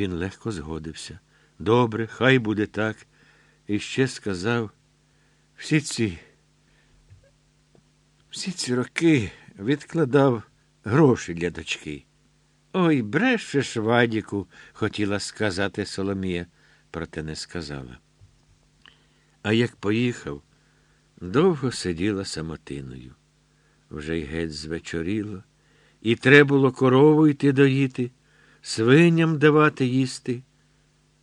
Він легко згодився. Добре, хай буде так. І ще сказав, всі ці, всі ці роки відкладав гроші для дочки. Ой, брешеш, Вадіку, хотіла сказати Соломія, проте не сказала. А як поїхав, довго сиділа самотиною. Вже й геть звечоріло, і треба було корову йти доїти, свиням давати їсти.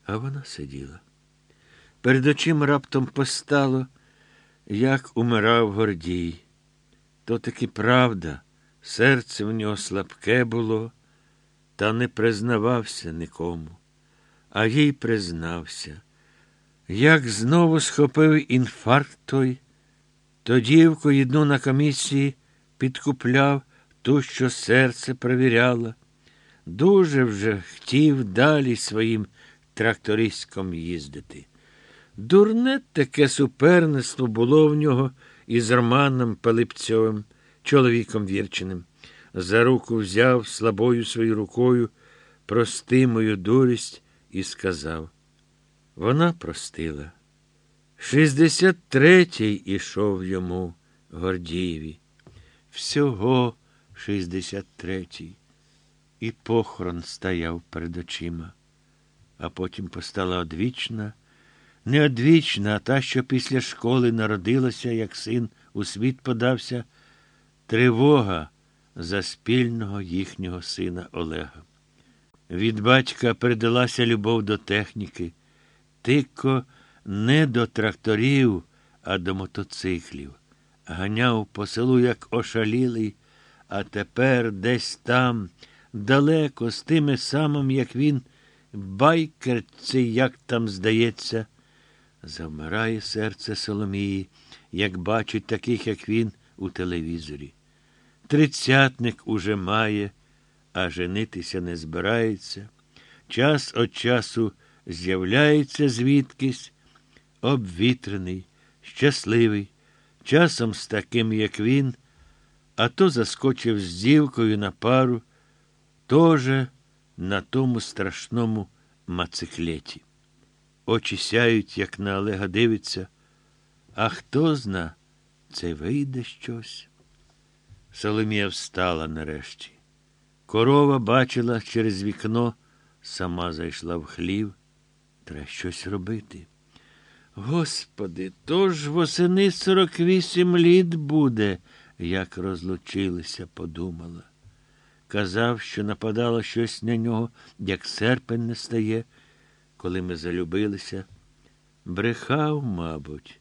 А вона сиділа. Перед очима раптом постало, як умирав Гордій. То таки правда, серце в нього слабке було, та не признавався нікому, а їй признався. Як знову схопив інфаркт той, то дівку одну на комісії підкупляв ту, що серце перевіряла. Дуже вже хотів далі своїм трактористськом їздити. Дурне таке суперництво було в нього із Романом Пилипцьовим, чоловіком вірченим. За руку взяв слабою своєю рукою, прости мою дурість, і сказав. Вона простила. Шістдесят третій ішов йому Гордієві. Всього шістдесят третій. І похорон стояв перед очима. А потім постала одвічна, не одвічна, а та, що після школи народилася, як син у світ подався, тривога за спільного їхнього сина Олега. Від батька передалася любов до техніки, тико не до тракторів, а до мотоциклів. Ганяв по селу, як ошалілий, а тепер десь там, далеко, з тими самим, як він, байкер цей, як там здається, завмирає серце Соломії, як бачить таких, як він, у телевізорі. Тридцятник уже має, а женитися не збирається. Час від часу з'являється звідкись, обвітрений, щасливий, часом з таким, як він, а то заскочив з дівкою на пару, тоже на тому страшному мациклеті. Очі сяють, як на Олега дивиться, а хто зна, це вийде щось. Соломія встала нарешті. Корова бачила через вікно, сама зайшла в хлів. Треба щось робити. Господи, то ж восени сорок вісім літ буде, як розлучилися, подумала. Казав, що нападало щось на нього, як серпень не стає, коли ми залюбилися. Брехав, мабуть,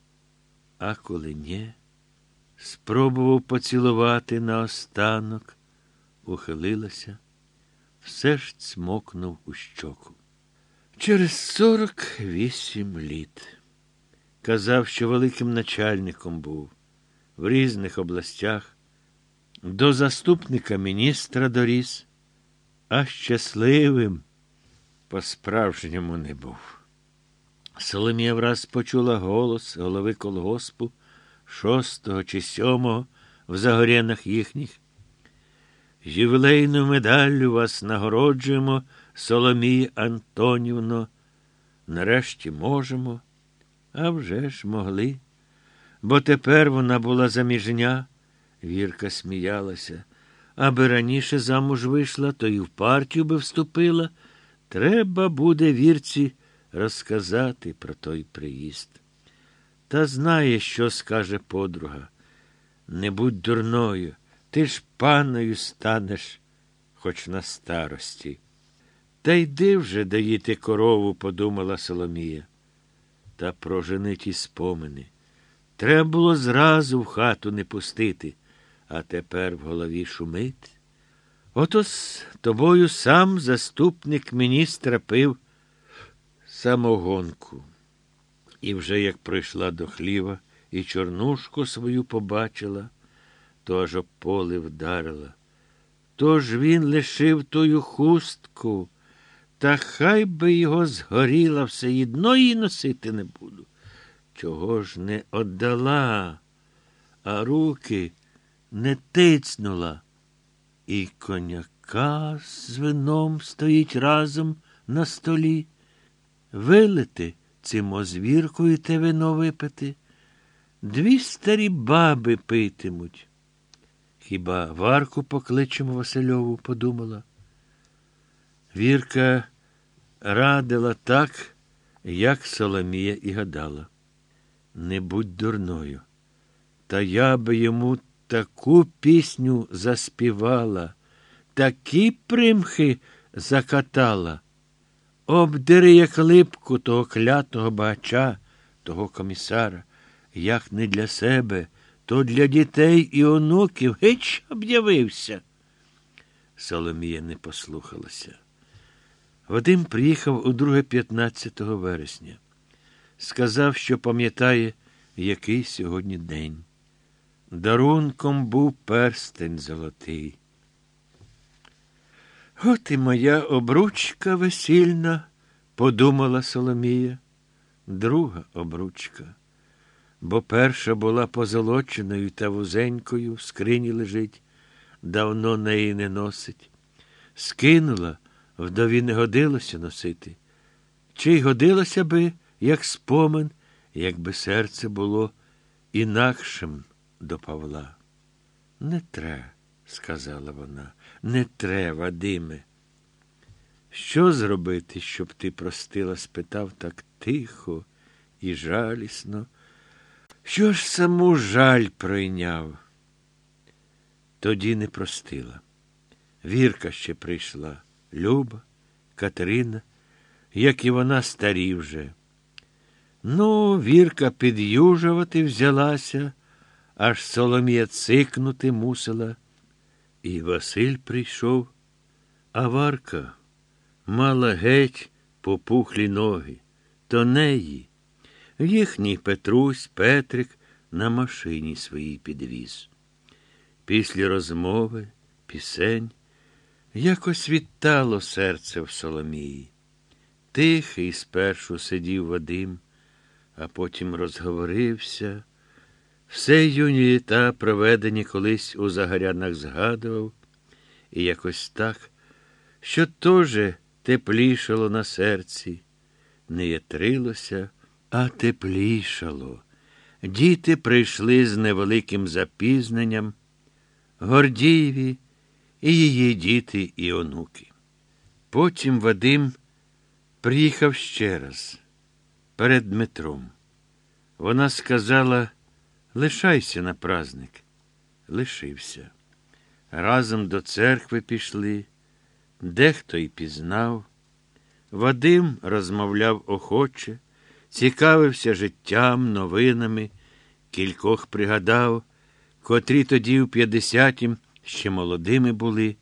а коли ні, спробував поцілувати наостанок, ухилилася, все ж цмокнув у щоку. Через сорок вісім літ. Казав, що великим начальником був в різних областях, до заступника міністра доріс, а щасливим по-справжньому не був. Соломія враз почула голос голови колгоспу шостого чи сьомого в загорянах їхніх. Ювілейну медаллю вас нагороджуємо, Соломія Антонівно. Нарешті можемо, а вже ж могли. Бо тепер вона була заміжня, Вірка сміялася. Аби раніше замуж вийшла, то і в партію би вступила. Треба буде вірці розказати про той приїзд. Та знає, що скаже подруга. Не будь дурною, ти ж паною станеш, хоч на старості. Та йди вже доїти корову, подумала Соломія. Та прожени ті спомини. Треба було зразу в хату не пустити, а тепер в голові шумить. Ото з тобою сам заступник міністра пив самогонку. І вже як прийшла до хліва і чорнушку свою побачила, то аж об поле вдарила. Тож він лишив тою хустку, та хай би його згоріла все одно її носити не буду. Чого ж не отдала, а руки не тицнула. І коняка з вином стоїть разом на столі, вилити цим озвіркою те вино випити. Дві старі баби питимуть. Хіба Варку покличемо Васильову, подумала. Вірка радила так, як Соломія і гадала. Не будь дурною. Та я би йому таку пісню заспівала, такі примхи закатала. Обдери, як липку того клятого багача, того комісара, як не для себе, то для дітей і онуків геть об'явився. Соломія не послухалася. Вадим приїхав у друге 15 вересня. Сказав, що пам'ятає, який сьогодні день. Дарунком був перстень золотий. От і моя обручка весільна, подумала Соломія, друга обручка, бо перша була позолоченою та вузенькою, в скрині лежить, давно неї не носить. Скинула, вдові не годилося носити. Чи й годилося би, як спомин, якби серце було інакшим до Павла. Не тре, сказала вона, не тре, Вадиме. Що зробити, щоб ти простила? спитав так тихо і жалісно. Що ж саму жаль пройняв? Тоді не простила. Вірка ще прийшла, Люба, Катерина, як і вона старі вже. Ну, Вірка під'южувати взялася, аж Соломія цикнути мусила. І Василь прийшов, а Варка мала геть попухлі ноги, то неї. Їхній Петрусь Петрик на машині своїй підвіз. Після розмови, пісень, якось відтало серце в Соломії. Тихий спершу сидів Вадим, а потім розговорився. Все юні літа, проведені колись у Загарянах, згадував, і якось так, що теж теплішало на серці, не ятрилося, а теплішало. Діти прийшли з невеликим запізненням, Гордієві і її діти і онуки. Потім Вадим приїхав ще раз перед Дмитром. Вона сказала, лишайся на праздник. Лишився. Разом до церкви пішли, дехто й пізнав. Вадим розмовляв охоче, цікавився життям, новинами, кількох пригадав, котрі тоді в п'ятдесятім ще молодими були.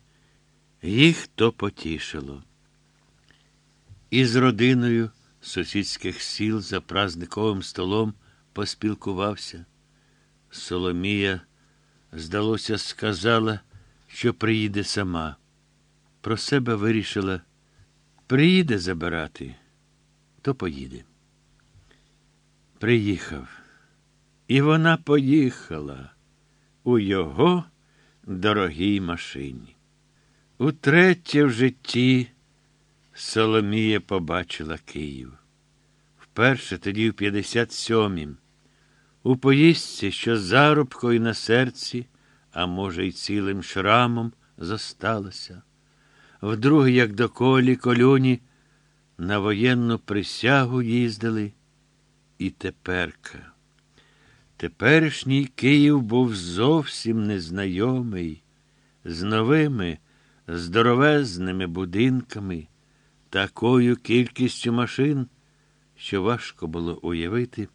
Їх то потішило. І з родиною сусідських сіл за празниковим столом поспілкувався. Соломія, здалося, сказала, що приїде сама. Про себе вирішила, приїде забирати, то поїде. Приїхав. І вона поїхала у його дорогій машині. Утретє в житті Соломія побачила Київ. Вперше тоді в 57-м. У поїздці, що зарубкою на серці, а може, й цілим шрамом зосталася. Вдруге, як до колі колюні, на воєнну присягу їздили. І теперка. Теперішній Київ був зовсім незнайомий, з новими, здоровезними будинками, такою кількістю машин, що важко було уявити,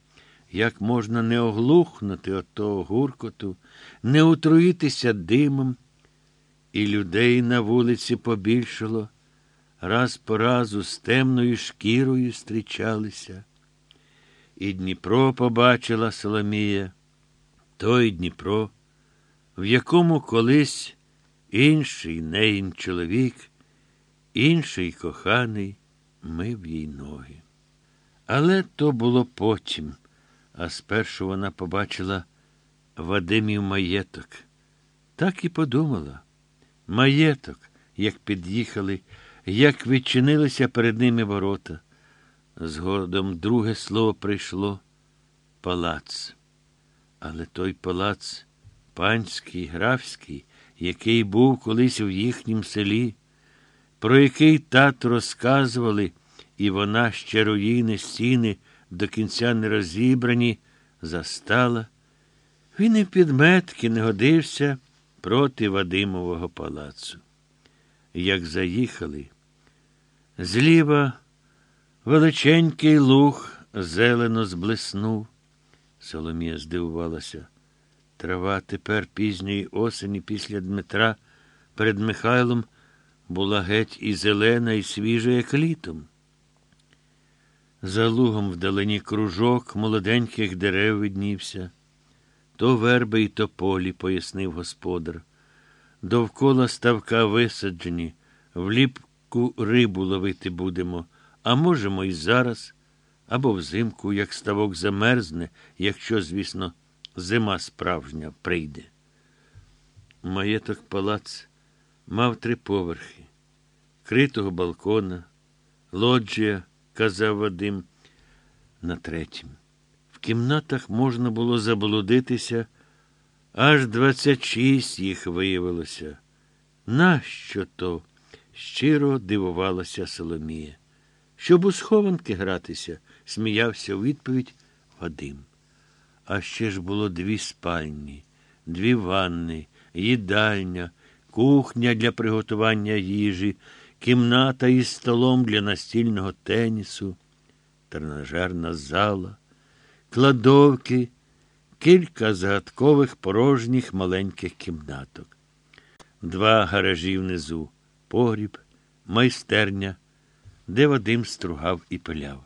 як можна не оглухнути от того гуркоту, не утруїтися димом, і людей на вулиці побільшало, раз по разу з темною шкірою зустрічалися. І Дніпро побачила Соломія, той Дніпро, в якому колись інший неїн чоловік, інший коханий мив їй ноги. Але то було потім, а спершу вона побачила Вадимів маєток. Так і подумала. Маєток, як під'їхали, як відчинилися перед ними ворота. Згодом друге слово прийшло палац. Але той палац, панський, графський, який був колись у їхнім селі, про який тато розказували, і вона ще руїни стіни до кінця не розібрані, застала. Він і в підметки не годився проти Вадимового палацу. Як заїхали, зліва величенький луг зелено зблиснув. Соломія здивувалася. Трава тепер пізньої осені після Дмитра перед Михайлом була геть і зелена, і свіжа, як літом. За лугом вдалині кружок молоденьких дерев виднівся. То верби й то полі, пояснив господар. Довкола ставка висаджені, вліпку рибу ловити будемо, а можемо і зараз, або взимку, як ставок замерзне, якщо, звісно, зима справжня прийде. Маєток палац мав три поверхи, критого балкона, лоджія, казав Вадим, на третім. В кімнатах можна було заблудитися, аж двадцять шість їх виявилося. Нащо то? щиро дивувалася Соломія. Щоб у схованки гратися, сміявся у відповідь Вадим. А ще ж було дві спальні, дві ванни, їдальня, кухня для приготування їжі, кімната із столом для настільного тенісу, тренажерна зала, кладовки, кілька загадкових порожніх маленьких кімнаток, два гаражі внизу, погріб, майстерня, де Вадим стругав і пиляв.